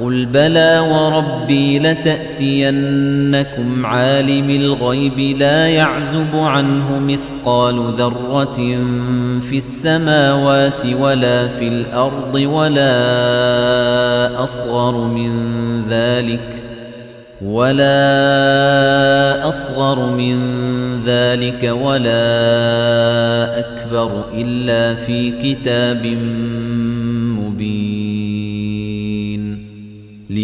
قل بلى وربي لتأتينكم عالم الغيب لا يعزب عنه مثقال ذرة في السماوات ولا في الأرض ولا أصغر من ذلك ولا أصغر من ذلك ولا أكبر إلا في كتاب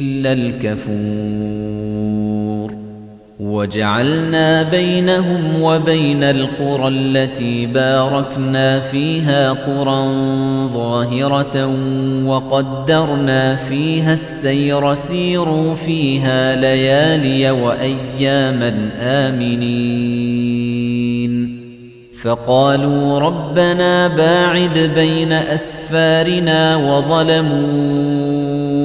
إلا الكفور. وجعلنا بينهم وبين القرى التي باركنا فيها قرى ظاهرة وقدرنا فيها السير سيروا فيها ليالي وأياما آمنين. فقالوا ربنا باعد بين أسفارنا وظلموا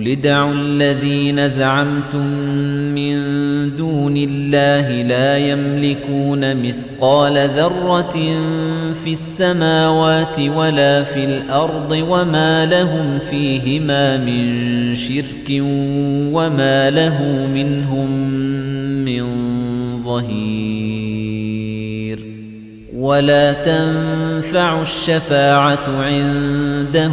قل ادعوا الذين زعمتم من دون الله لا يملكون مثقال ذرة في السماوات ولا في الأرض وما لهم فيهما من شرك وما له منهم من ظهير ولا تنفع الشفاعة عنده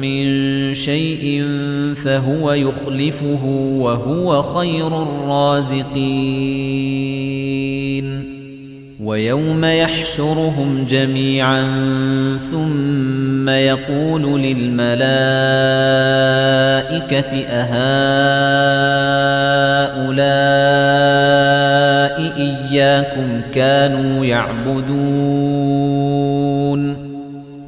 من شيء فهو يخلفه وهو خير الرازقين. ويوم يحشرهم جميعا ثم يقول للملائكة أهؤلاء إياكم كانوا يعبدون.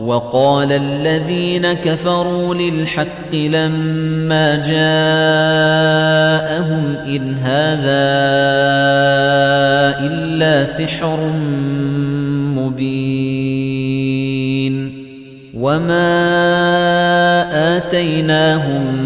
وقال الذين كفروا للحق لما جاءهم إن هذا إلا سحر مبين وما آتيناهم